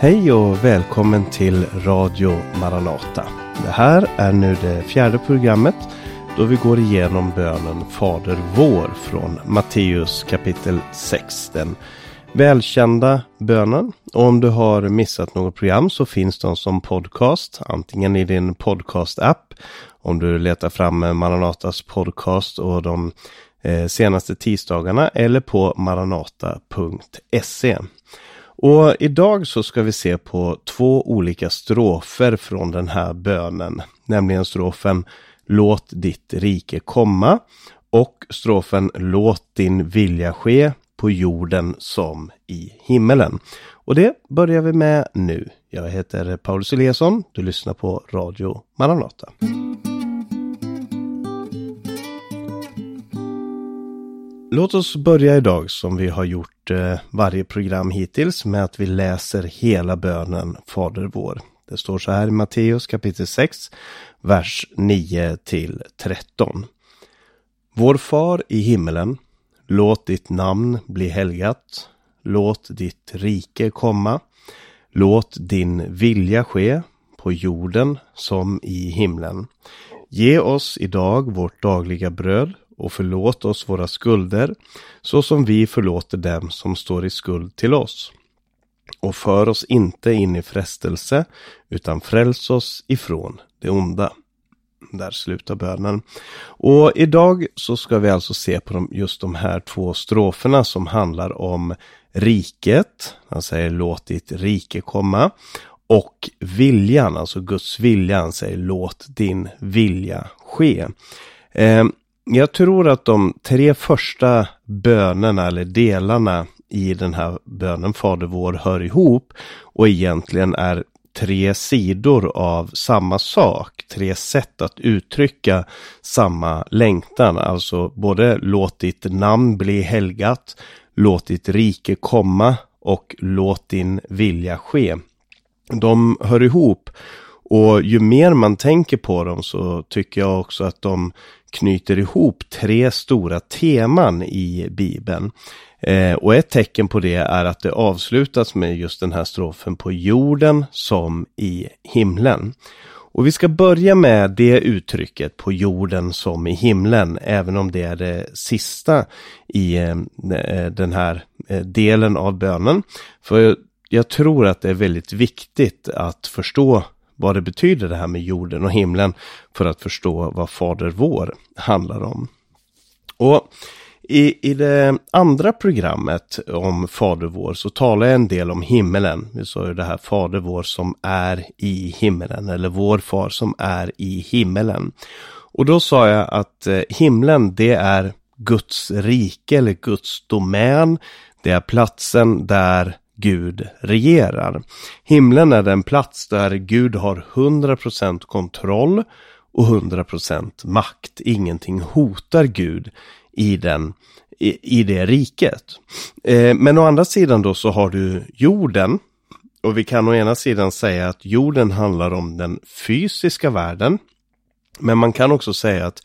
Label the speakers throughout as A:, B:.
A: Hej och välkommen till Radio Maranata. Det här är nu det fjärde programmet då vi går igenom bönen Fader vår från Matteus kapitel 6. Den välkända bönen. Och om du har missat något program så finns de som podcast, antingen i din podcast-app, om du letar fram Maranatas podcast och de eh, senaste tisdagarna, eller på maranata.se. Och idag så ska vi se på två olika strofer från den här bönen, nämligen strofen Låt ditt rike komma och strofen Låt din vilja ske på jorden som i himmelen. Och det börjar vi med nu. Jag heter Paulus Eliasson. Du lyssnar på Radio Maranata. Låt oss börja idag som vi har gjort Eh, varje program hittills med att vi läser hela bönen Fader vår. Det står så här i Matteus kapitel 6, vers 9 till 13. Vår far i himmelen, låt ditt namn bli helgat. Låt ditt rike komma. Låt din vilja ske på jorden som i himlen. Ge oss idag vårt dagliga bröd och förlåt oss våra skulder så som vi förlåter dem som står i skuld till oss. Och för oss inte in i frestelse utan fräls oss ifrån det onda. Där slutar bönen. Och idag så ska vi alltså se på de, just de här två stroferna som handlar om riket. Han säger låt ditt rike komma. Och viljan, alltså Guds vilja, han säger låt din vilja ske. Eh, jag tror att de tre första bönerna eller delarna i den här bönen Fader vår hör ihop och egentligen är tre sidor av samma sak, tre sätt att uttrycka samma längtan. Alltså både låt ditt namn bli helgat, låt ditt rike komma och låt din vilja ske. De hör ihop och ju mer man tänker på dem så tycker jag också att de knyter ihop tre stora teman i Bibeln. Eh, och ett tecken på det är att det avslutas med just den här strofen på jorden som i himlen. Och vi ska börja med det uttrycket på jorden som i himlen, även om det är det sista i eh, eh den här eh, delen av bönen. För jag tror att det är väldigt viktigt att förstå vad det betyder det här med jorden och himlen för att förstå vad Fader vår handlar om. Och i, I det andra programmet om Fader vår så talar jag en del om himmelen. Vi sa ju det här Fader vår som är i himmelen eller vår far som är i himmelen. Och då sa jag att eh, himlen det är Guds rike eller Guds domän. Det är platsen där Gud regerar. Himlen är den plats där Gud har 100% kontroll och 100% makt. Ingenting hotar Gud i, den, i, i det riket. Eh, men å andra sidan då så har du jorden. Och vi kan å ena sidan säga att jorden handlar om den fysiska världen. Men man kan också säga att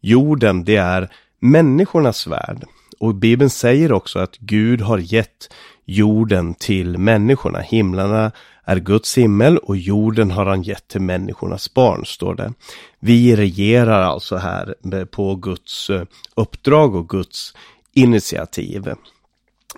A: jorden det är människornas värld. Och Bibeln säger också att Gud har gett jorden till människorna. Himlarna är Guds himmel och jorden har han gett till människornas barn, står det. Vi regerar alltså här på Guds eh, uppdrag och Guds initiativ.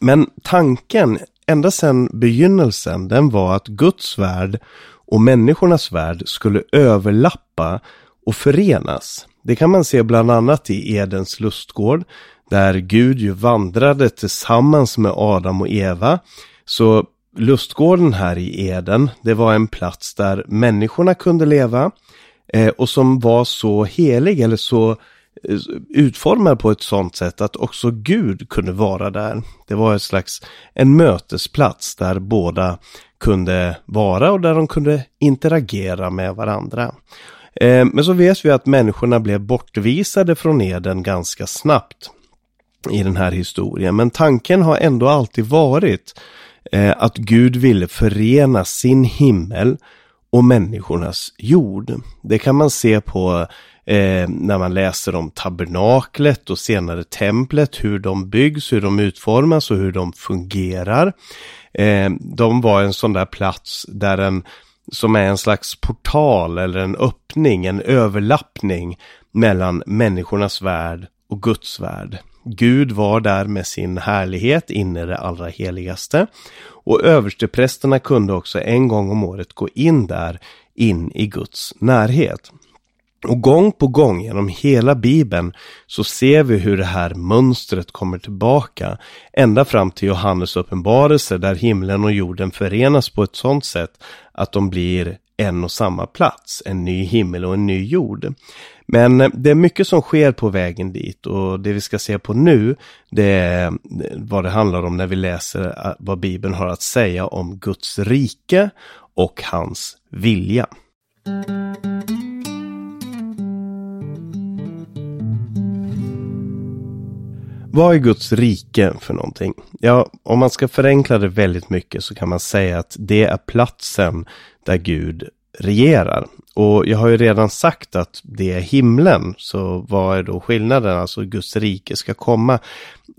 A: Men tanken ända sedan begynnelsen, den var att Guds värld och människornas värld skulle överlappa och förenas. Det kan man se bland annat i Edens lustgård där Gud ju vandrade tillsammans med Adam och Eva. Så lustgården här i Eden, det var en plats där människorna kunde leva eh, och som var så helig eller så eh, utformad på ett sådant sätt att också Gud kunde vara där. Det var ett slags en mötesplats där båda kunde vara och där de kunde interagera med varandra. Eh, men så vet vi att människorna blev bortvisade från Eden ganska snabbt i den här historien. Men tanken har ändå alltid varit eh, att Gud ville förena sin himmel och människornas jord. Det kan man se på eh, när man läser om tabernaklet och senare templet, hur de byggs, hur de utformas och hur de fungerar. Eh, de var en sån där plats där en som är en slags portal eller en öppning, en överlappning mellan människornas värld och Guds värld. Gud var där med sin härlighet inne i det allra heligaste och översteprästerna kunde också en gång om året gå in där, in i Guds närhet. Och gång på gång genom hela bibeln så ser vi hur det här mönstret kommer tillbaka ända fram till Johannes uppenbarelse där himlen och jorden förenas på ett sådant sätt att de blir en och samma plats, en ny himmel och en ny jord. Men eh, det är mycket som sker på vägen dit och det vi ska se på nu det är eh, vad det handlar om när vi läser eh, vad Bibeln har att säga om Guds rike och hans vilja. Vad är Guds rike för någonting? Ja, om man ska förenkla det väldigt mycket så kan man säga att det är platsen där Gud regerar. Och jag har ju redan sagt att det är himlen, så vad är då skillnaden? Alltså Guds rike ska komma.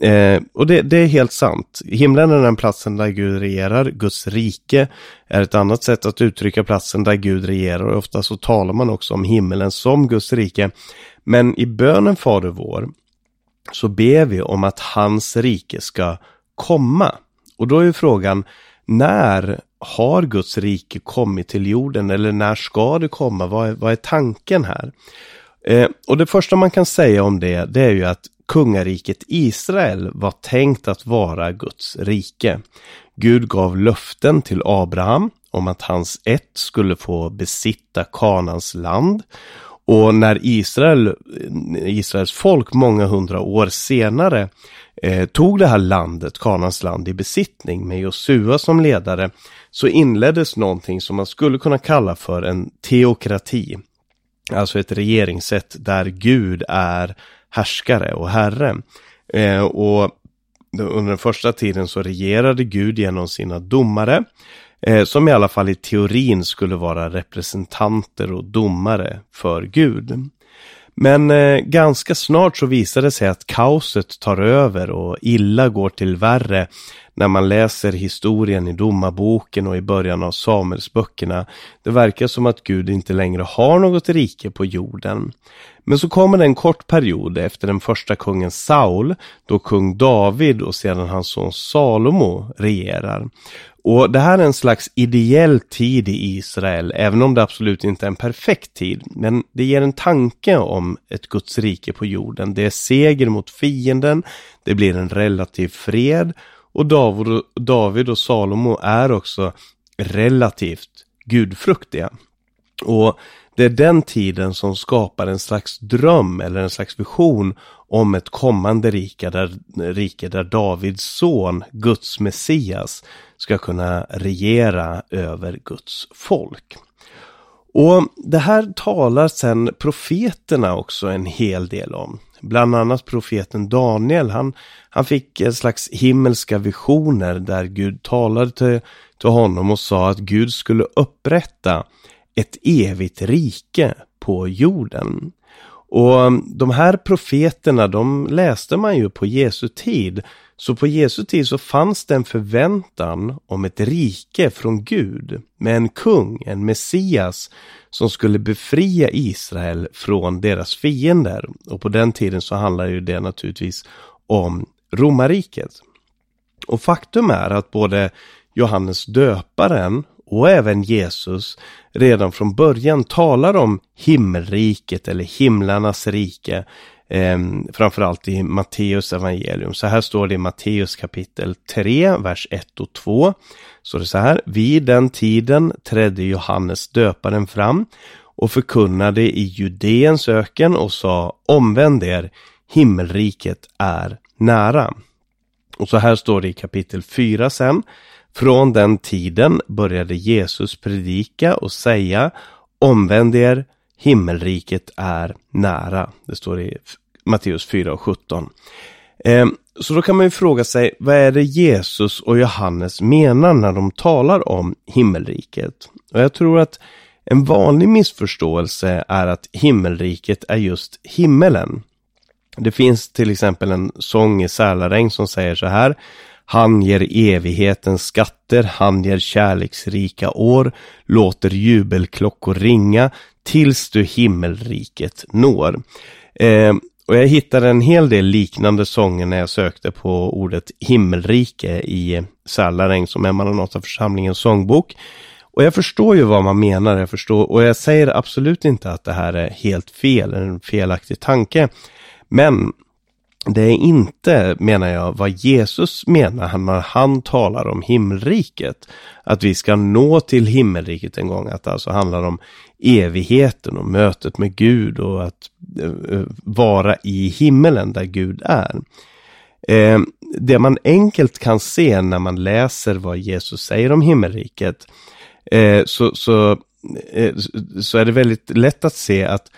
A: Eh, och det, det, är helt sant. Himlen är den platsen där Gud regerar. Guds rike är ett annat sätt att uttrycka platsen där Gud regerar. Och ofta så talar man också om himlen som Guds rike. Men i bönen Fader vår så ber vi om att hans rike ska komma. Och då är ju frågan, när har Guds rike kommit till jorden eller när ska det komma? Vad är, vad är tanken här? Eh, och det första man kan säga om det, det är ju att kungariket Israel var tänkt att vara Guds rike. Gud gav löften till Abraham om att hans ett skulle få besitta Kanans land och när Israel, Israels folk många hundra år senare eh, tog det här landet, Kanans land, i besittning med Josua som ledare så inleddes någonting som man skulle kunna kalla för en teokrati. Alltså ett regeringssätt där Gud är härskare och herre. Eh, och under den första tiden så regerade Gud genom sina domare eh, som i alla fall i teorin skulle vara representanter och domare för Gud. Men eh, ganska snart så visar det sig att kaoset tar över och illa går till värre när man läser historien i domarboken och i början av Samuelsböckerna. Det verkar som att Gud inte längre har något rike på jorden. Men så kommer det en kort period efter den första kungen Saul, då kung David och sedan hans son Salomo regerar. Och det här är en slags ideell tid i Israel, även om det absolut inte är en perfekt tid. Men det ger en tanke om ett Guds rike på jorden. Det är seger mot fienden, det blir en relativ fred och David och Salomo är också relativt gudfruktiga. Och det är den tiden som skapar en slags dröm eller en slags vision om ett kommande rike där, rike där Davids son, Guds Messias, ska kunna regera över Guds folk. Och det här talar sen profeterna också en hel del om. Bland annat profeten Daniel, han, han fick en slags himmelska visioner där Gud talade till, till honom och sa att Gud skulle upprätta ett evigt rike på jorden. Och um, de här profeterna, de läste man ju på Jesu tid. Så på Jesu tid så fanns det en förväntan om ett rike från Gud med en kung, en Messias som skulle befria Israel från deras fiender. Och på den tiden så handlar ju det naturligtvis om romarriket. Och faktum är att både Johannes döparen och även Jesus redan från början talar om himmelriket eller himlarnas rike. Eh, framförallt i Matteus evangelium. Så här står det i Matteus kapitel 3, vers 1 och 2. Så det så här. Vid den tiden trädde Johannes döparen fram och förkunnade i Judeens öken och sa omvänd er, himmelriket är nära. Och så här står det i kapitel 4 sen. Från den tiden började Jesus predika och säga Omvänd er, himmelriket är nära. Det står i Matteus 4 och 17. Eh, så då kan man ju fråga sig, vad är det Jesus och Johannes menar när de talar om himmelriket? Och jag tror att en vanlig missförståelse är att himmelriket är just himmelen. Det finns till exempel en sång i Sälaräng som säger så här han ger evighetens skatter, han ger kärleksrika år, låter jubelklockor ringa tills du himmelriket når. Eh, och jag hittade en hel del liknande sånger när jag sökte på ordet himmelrike i Sälaräng som är Maranata församlingens sångbok. Och jag förstår ju vad man menar, jag förstår, och jag säger absolut inte att det här är helt fel, en felaktig tanke. Men det är inte, menar jag, vad Jesus menar när han talar om himmelriket. Att vi ska nå till himmelriket en gång, att det alltså handlar om evigheten och mötet med Gud och att eh, eh, vara i himmelen där Gud är. Eh, det man enkelt kan se när man läser vad Jesus säger om himmelriket så, så, så är det väldigt lätt att se att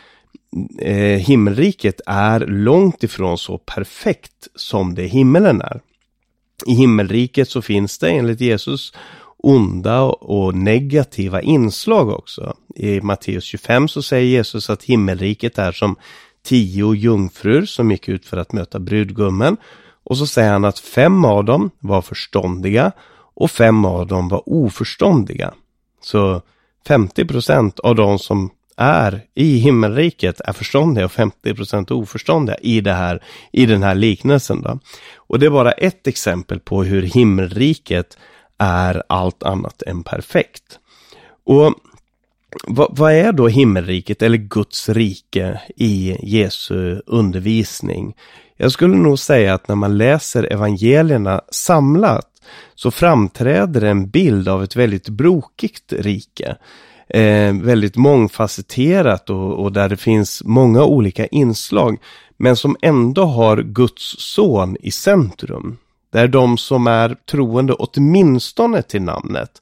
A: eh, himmelriket är långt ifrån så perfekt som det himmelen är. I himmelriket så finns det enligt Jesus onda och negativa inslag också. I Matteus 25 så säger Jesus att himmelriket är som tio jungfrur som gick ut för att möta brudgummen. Och så säger han att fem av dem var förståndiga och fem av dem var oförståndiga. Så 50 procent av de som är i himmelriket är förståndiga och 50 oförståndiga i, det här, i den här liknelsen. Då. Och det är bara ett exempel på hur himmelriket är allt annat än perfekt. Och vad, vad, är då himmelriket eller Guds rike i Jesu undervisning? Jag skulle nog säga att när man läser evangelierna samlat så framträder en bild av ett väldigt brokigt rike eh, väldigt mångfacetterat och, och där det finns många olika inslag. Men som ändå har Guds son i centrum. Det är de som är troende åtminstone till namnet.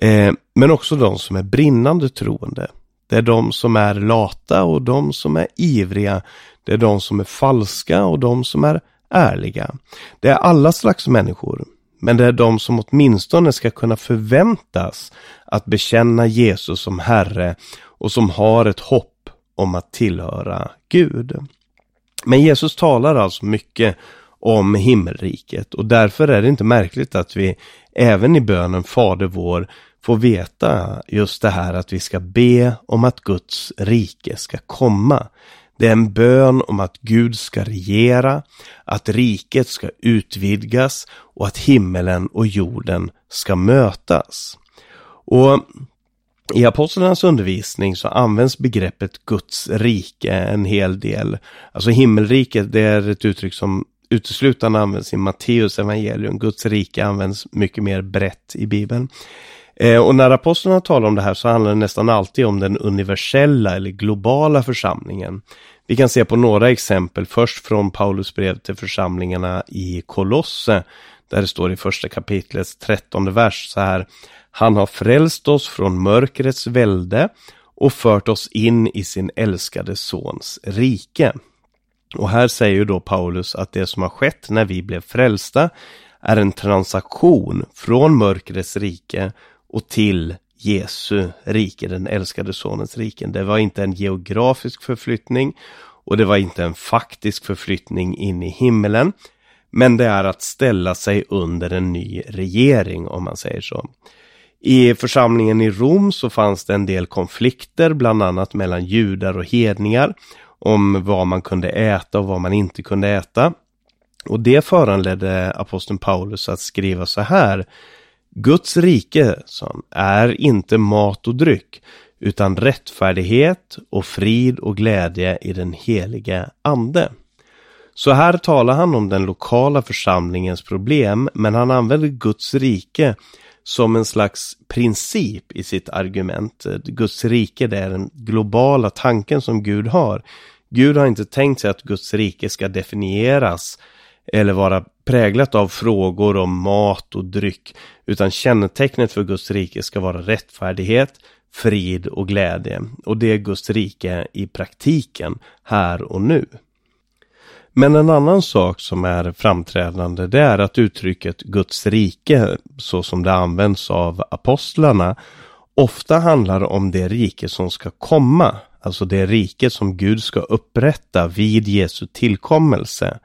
A: Eh, men också de som är brinnande troende. Det är de som är lata och de som är ivriga. Det är de som är falska och de som är ärliga. Det är alla slags människor. Men det är de som åtminstone ska kunna förväntas att bekänna Jesus som Herre och som har ett hopp om att tillhöra Gud. Men Jesus talar alltså mycket om himmelriket och därför är det inte märkligt att vi även i bönen Fader vår får veta just det här att vi ska be om att Guds rike ska komma. Det är en bön om att Gud ska regera, att riket ska utvidgas och att himmelen och jorden ska mötas. Och i apostlarnas undervisning så används begreppet Guds rike en hel del. Alltså himmelriket, det är ett uttryck som uteslutande används i Matteus evangelium. Guds rike används mycket mer brett i Bibeln. Eh, och när apostlarna talar om det här så handlar det nästan alltid om den universella eller globala församlingen. Vi kan se på några exempel, först från Paulus brev till församlingarna i Kolosse, där det står i första kapitlets trettonde vers så här. Han har frälst oss från mörkrets välde och fört oss in i sin älskade sons rike. Och här säger ju då Paulus att det som har skett när vi blev frälsta är en transaktion från mörkrets rike och till Jesu rike, den älskade sonens riken. Det var inte en geografisk förflyttning och det var inte en faktisk förflyttning in i himmelen. Men det är att ställa sig under en ny regering om man säger så. I församlingen i Rom så fanns det en del konflikter, bland annat mellan judar och hedningar, om vad man kunde äta och vad man inte kunde äta. Och det föranledde aposteln Paulus att skriva så här Guds rike, som är inte mat och dryck, utan rättfärdighet och frid och glädje i den helige Ande. Så här talar han om den lokala församlingens problem, men han använder Guds rike som en slags princip i sitt argument. Guds rike det är den globala tanken som Gud har. Gud har inte tänkt sig att Guds rike ska definieras eller vara präglat av frågor om mat och dryck, utan kännetecknet för Guds rike ska vara rättfärdighet, frid och glädje. Och det är Guds rike i praktiken, här och nu. Men en annan sak som är framträdande det är att uttrycket Guds rike så som det används av apostlarna ofta handlar om det rike som ska komma. Alltså det rike som Gud ska upprätta vid Jesu tillkommelse.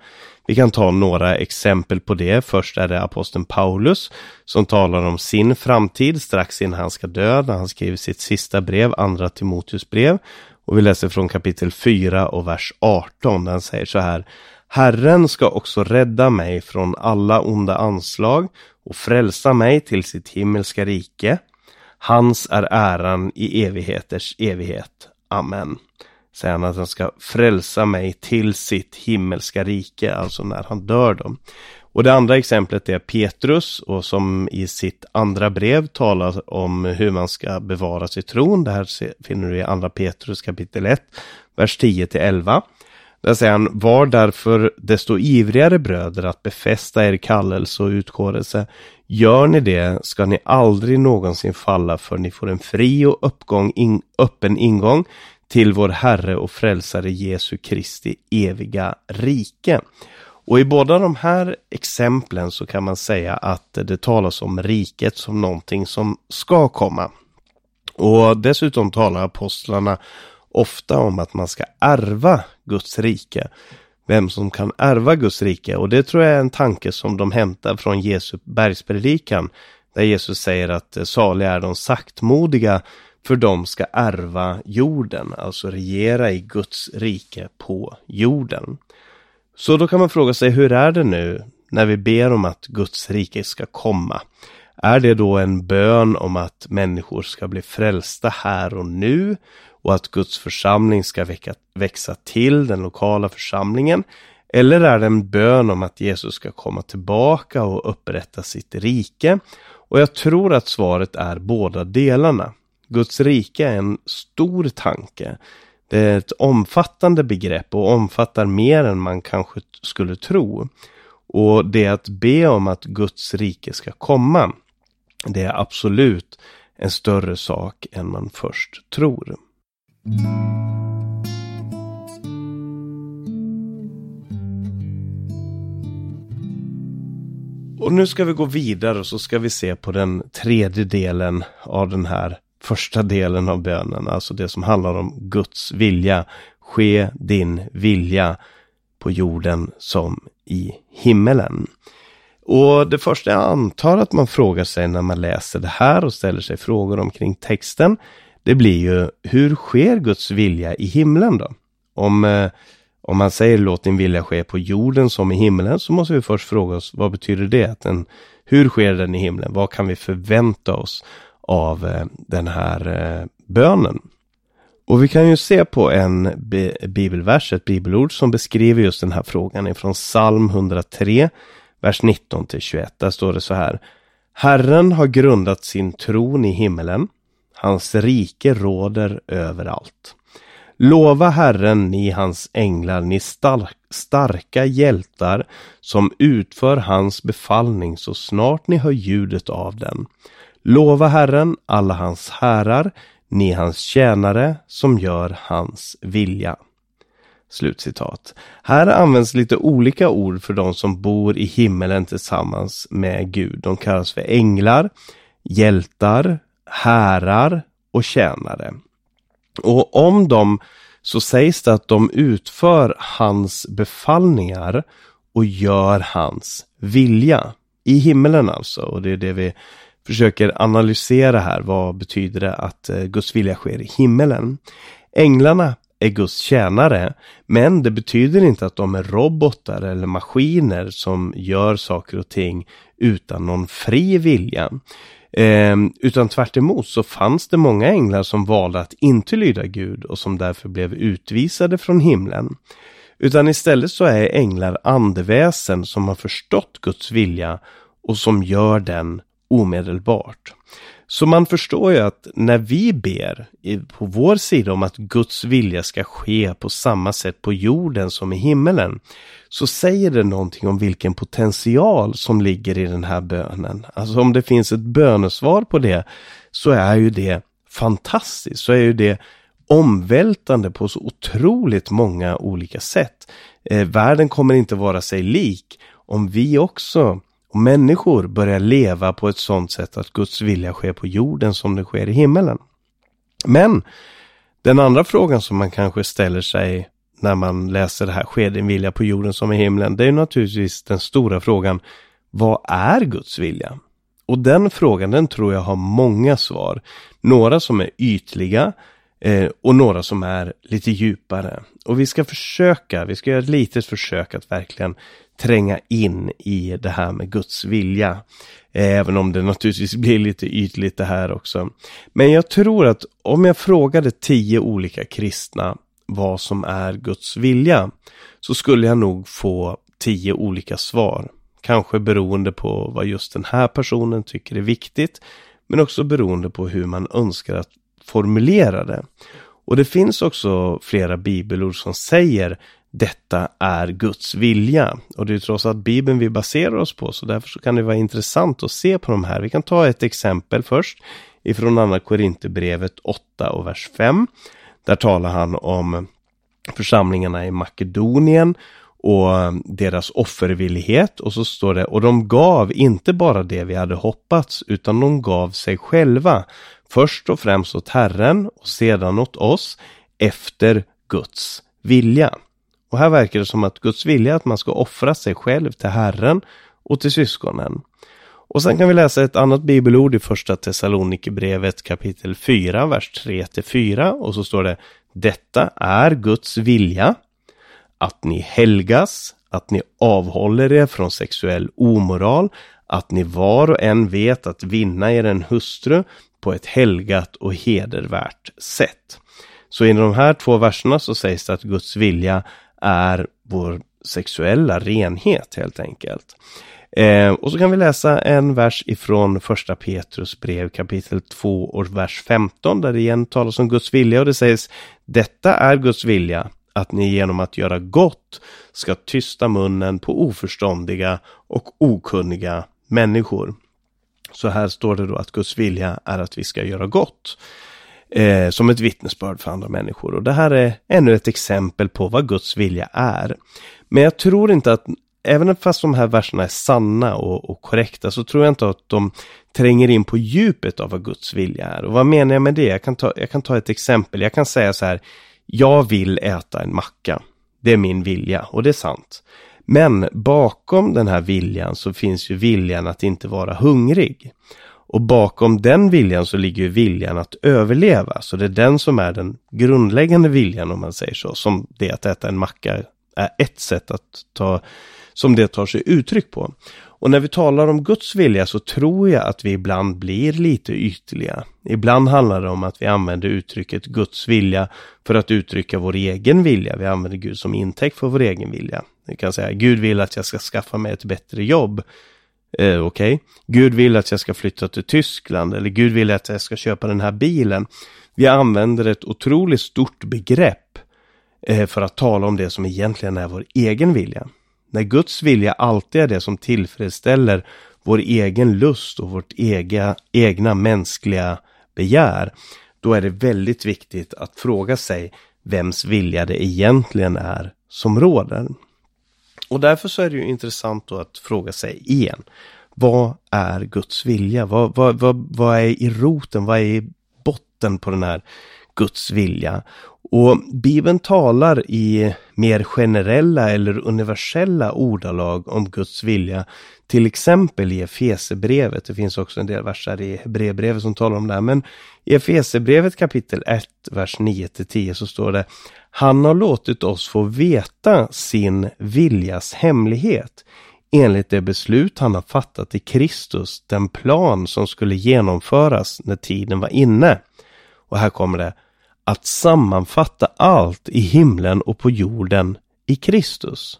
A: Vi kan ta några exempel på det. Först är det aposteln Paulus som talar om sin framtid strax innan han ska dö, när han skriver sitt sista brev, andra Timoteus brev. Och vi läser från kapitel 4 och vers 18. Där han säger så här. Herren ska också rädda mig från alla onda anslag och frälsa mig till sitt himmelska rike. Hans är äran i evigheters evighet. Amen. Säger han att han ska frälsa mig till sitt himmelska rike, alltså när han dör då. Och det andra exemplet är Petrus och som i sitt andra brev talar om hur man ska bevara sin tron. Det här finner du i andra Petrus kapitel 1, vers 10 till 11. Där säger han, var därför desto ivrigare bröder att befästa er kallelse och utkårelse. Gör ni det ska ni aldrig någonsin falla för ni får en fri och uppgång, in, öppen ingång till vår Herre och Frälsare Jesu Kristi eviga rike. Och i båda de här exemplen så kan man säga att det talas om riket som någonting som ska komma. Och dessutom talar apostlarna ofta om att man ska ärva Guds rike. Vem som kan ärva Guds rike och det tror jag är en tanke som de hämtar från Jesu bergspredikan. Där Jesus säger att saliga är de saktmodiga för de ska ärva jorden, alltså regera i Guds rike på jorden. Så då kan man fråga sig, hur är det nu när vi ber om att Guds rike ska komma? Är det då en bön om att människor ska bli frälsta här och nu och att Guds församling ska väcka, växa till den lokala församlingen? Eller är det en bön om att Jesus ska komma tillbaka och upprätta sitt rike? Och jag tror att svaret är båda delarna. Guds rike är en stor tanke. Det är ett omfattande begrepp och omfattar mer än man kanske skulle tro. Och det att be om att Guds rike ska komma, det är absolut en större sak än man först tror. Och nu ska vi gå vidare och så ska vi se på den tredje delen av den här första delen av bönen, alltså det som handlar om Guds vilja. Ske din vilja på jorden som i himmelen. Och det första jag antar att man frågar sig när man läser det här och ställer sig frågor omkring texten, det blir ju hur sker Guds vilja i himlen då? Om, eh, om man säger låt din vilja ske på jorden som i himlen så måste vi först fråga oss vad betyder det? Att den, hur sker den i himlen? Vad kan vi förvänta oss av eh, den här eh, bönen. Och vi kan ju se på en bibelvers, ett bibelord som beskriver just den här frågan ifrån psalm 103, vers 19 till 21. Där står det så här. Herren har grundat sin tron i himmelen. Hans rike råder överallt. Lova Herren, ni hans änglar, ni starka hjältar som utför hans befallning så snart ni hör ljudet av den. Lova Herren, alla hans härar, ni hans tjänare som gör hans vilja. Slutcitat. Här används lite olika ord för de som bor i himmelen tillsammans med Gud. De kallas för änglar, hjältar, härar och tjänare. Och om dem så sägs det att de utför hans befallningar och gör hans vilja. I himmelen alltså, och det är det vi försöker analysera här. Vad betyder det att eh, Guds vilja sker i himmelen? Änglarna är Guds tjänare, men det betyder inte att de är robotar eller maskiner som gör saker och ting utan någon fri vilja. Eh, utan tvärt så fanns det många änglar som valde att inte lyda Gud och som därför blev utvisade från himlen. Utan istället så är änglar andeväsen som har förstått Guds vilja och som gör den omedelbart. Så man förstår ju att när vi ber på vår sida om att Guds vilja ska ske på samma sätt på jorden som i himmelen, så säger det någonting om vilken potential som ligger i den här bönen. Alltså om det finns ett bönesvar på det, så är ju det fantastiskt, så är ju det omvältande på så otroligt många olika sätt. Eh, världen kommer inte vara sig lik om vi också, och människor börjar leva på ett sådant sätt att Guds vilja sker på jorden som det sker i himmelen. Men den andra frågan som man kanske ställer sig när man läser det här sker din vilja på jorden som i himlen. Det är naturligtvis den stora frågan. Vad är Guds vilja? Och den frågan den tror jag har många svar. Några som är ytliga eh, och några som är lite djupare. Och vi ska försöka, vi ska göra ett litet försök att verkligen tränga in i det här med Guds vilja. Eh, även om det naturligtvis blir lite ytligt det här också. Men jag tror att om jag frågade tio olika kristna vad som är Guds vilja så skulle jag nog få tio olika svar. Kanske beroende på vad just den här personen tycker är viktigt men också beroende på hur man önskar att formulerade. Och det finns också flera bibelord som säger detta är Guds vilja. Och det är trots allt Bibeln vi baserar oss på, så därför så kan det vara intressant att se på de här. Vi kan ta ett exempel först ifrån Andra Korinthierbrevet 8 och vers 5. Där talar han om församlingarna i Makedonien och deras offervillighet och så står det och de gav inte bara det vi hade hoppats utan de gav sig själva. Först och främst åt Herren och sedan åt oss efter Guds vilja. Och här verkar det som att Guds vilja är att man ska offra sig själv till Herren och till syskonen. Och sen kan vi läsa ett annat bibelord i första Thessalonikerbrevet kapitel 4, vers 3 4 och så står det Detta är Guds vilja att ni helgas, att ni avhåller er från sexuell omoral, att ni var och en vet att vinna er en hustru på ett helgat och hedervärt sätt. Så i de här två verserna så sägs det att Guds vilja är vår sexuella renhet helt enkelt. Eh, och så kan vi läsa en vers ifrån första Petrus brev kapitel 2 och vers 15 där det igen talas om Guds vilja och det sägs Detta är Guds vilja att ni genom att göra gott ska tysta munnen på oförståndiga och okunniga människor. Så här står det då att Guds vilja är att vi ska göra gott eh, som ett vittnesbörd för andra människor. Och det här är ännu ett exempel på vad Guds vilja är. Men jag tror inte att, även fast de här verserna är sanna och, och korrekta, så tror jag inte att de tränger in på djupet av vad Guds vilja är. Och vad menar jag med det? Jag kan ta, jag kan ta ett exempel. Jag kan säga så här, jag vill äta en macka. Det är min vilja och det är sant. Men bakom den här viljan så finns ju viljan att inte vara hungrig. Och bakom den viljan så ligger ju viljan att överleva. Så det är den som är den grundläggande viljan om man säger så. Som det att äta en macka är ett sätt att ta, som det tar sig uttryck på. Och när vi talar om Guds vilja så tror jag att vi ibland blir lite ytliga. Ibland handlar det om att vi använder uttrycket Guds vilja för att uttrycka vår egen vilja. Vi använder Gud som intäkt för vår egen vilja. Vi kan säga Gud vill att jag ska skaffa mig ett bättre jobb. Eh, Okej, okay. Gud vill att jag ska flytta till Tyskland eller Gud vill att jag ska köpa den här bilen. Vi använder ett otroligt stort begrepp eh, för att tala om det som egentligen är vår egen vilja. När Guds vilja alltid är det som tillfredsställer vår egen lust och vårt ega, egna mänskliga begär, då är det väldigt viktigt att fråga sig vems vilja det egentligen är som råder. Och därför så är det ju intressant då att fråga sig igen. Vad är Guds vilja? Vad, vad, vad, vad är i roten? Vad är i botten på den här Guds vilja? Och Bibeln talar i mer generella eller universella ordalag om Guds vilja. Till exempel i Efesebrevet. Det finns också en del verser i Hebreerbrevet som talar om det här. Men i Efesebrevet kapitel 1, vers 9-10 så står det Han har låtit oss få veta sin viljas hemlighet enligt det beslut han har fattat i Kristus, den plan som skulle genomföras när tiden var inne. Och här kommer det att sammanfatta allt i himlen och på jorden i Kristus.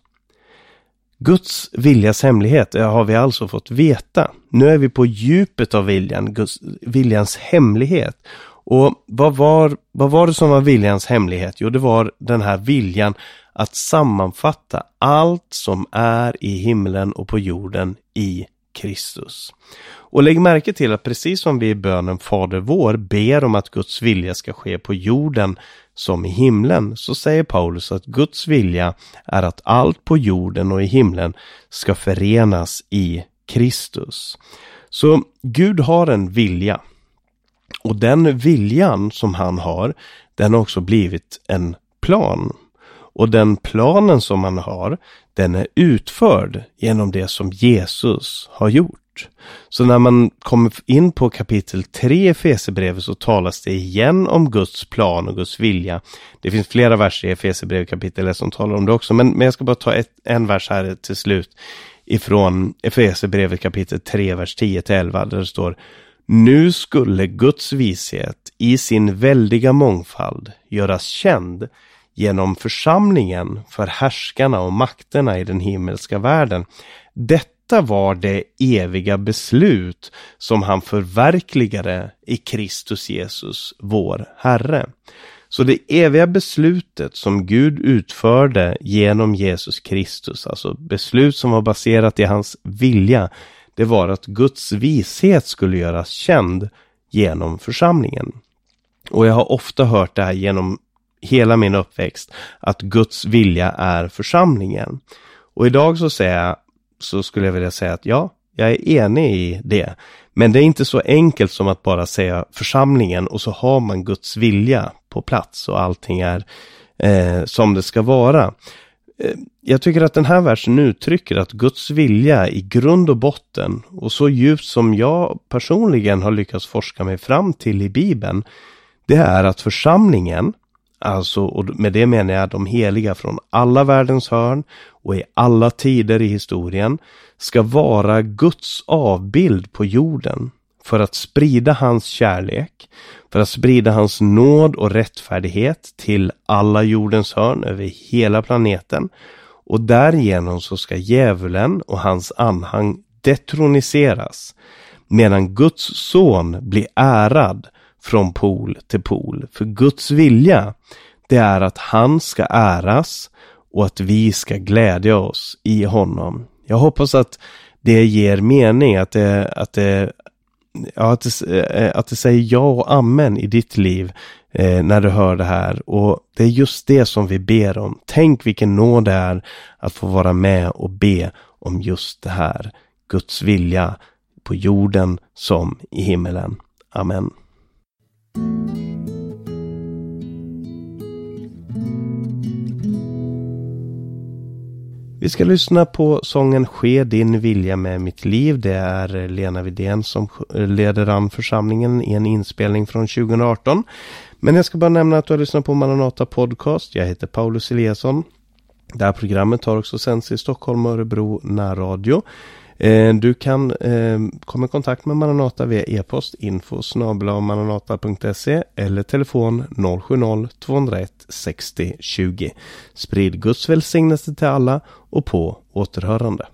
A: Guds viljas hemlighet har vi alltså fått veta. Nu är vi på djupet av viljan, Guds, viljans hemlighet. Och vad var, vad var det som var viljans hemlighet? Jo, det var den här viljan att sammanfatta allt som är i himlen och på jorden i Kristus. Och lägg märke till att precis som vi i bönen Fader vår ber om att Guds vilja ska ske på jorden som i himlen, så säger Paulus att Guds vilja är att allt på jorden och i himlen ska förenas i Kristus. Så Gud har en vilja. Och den viljan som han har, den har också blivit en plan. Och den planen som han har, den är utförd genom det som Jesus har gjort. Så när man kommer in på kapitel 3 i Fesebrevet så talas det igen om Guds plan och Guds vilja. Det finns flera verser i Efesierbrevet kapitel 1 som talar om det också, men, men jag ska bara ta ett, en vers här till slut ifrån Efesierbrevet kapitel 3, vers 10 till 11, där det står Nu skulle Guds vishet i sin väldiga mångfald göras känd genom församlingen för härskarna och makterna i den himmelska världen. Detta var det eviga beslut som han förverkligade i Kristus Jesus, vår Herre. Så det eviga beslutet som Gud utförde genom Jesus Kristus, alltså beslut som var baserat i hans vilja, det var att Guds vishet skulle göras känd genom församlingen. Och jag har ofta hört det här genom hela min uppväxt, att Guds vilja är församlingen. Och idag så säger jag, så skulle jag vilja säga att ja, jag är enig i det. Men det är inte så enkelt som att bara säga församlingen och så har man Guds vilja på plats och allting är eh, som det ska vara. Eh, jag tycker att den här versen uttrycker att Guds vilja i grund och botten och så djupt som jag personligen har lyckats forska mig fram till i Bibeln, det är att församlingen, alltså och med det menar jag de heliga från alla världens hörn och i alla tider i historien, ska vara Guds avbild på jorden för att sprida hans kärlek, för att sprida hans nåd och rättfärdighet till alla jordens hörn över hela planeten. Och därigenom så ska djävulen och hans anhang detroniseras, medan Guds son blir ärad från pol till pol. För Guds vilja, det är att han ska äras och att vi ska glädja oss i honom. Jag hoppas att det ger mening, att det, att det, ja, att det, eh, att det säger ja och amen i ditt liv eh, när du hör det här. Och det är just det som vi ber om. Tänk vilken nåd det är att få vara med och be om just det här. Guds vilja på jorden som i himmelen. Amen. Vi ska lyssna på sången Ske din vilja med mitt liv. Det är Lena Vidén som eh, leder an församlingen i en inspelning från 2018. Men jag ska bara nämna att du har lyssnat på Maranata Podcast. Jag heter Paulus Eliasson. Det här programmet har också sänds i Stockholm och Örebro närradio. Eh, du kan eh, komma i kontakt med Maranata via e-post info maranata.se eller telefon 070-201 60 20. Sprid Guds välsignelse till alla och på återhörande.